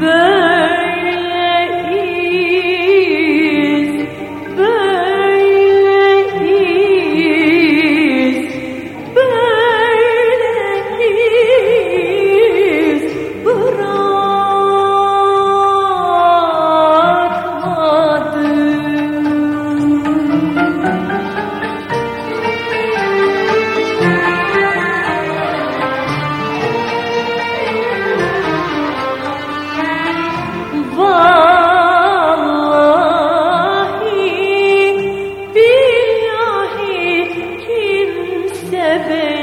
bird. Pepe.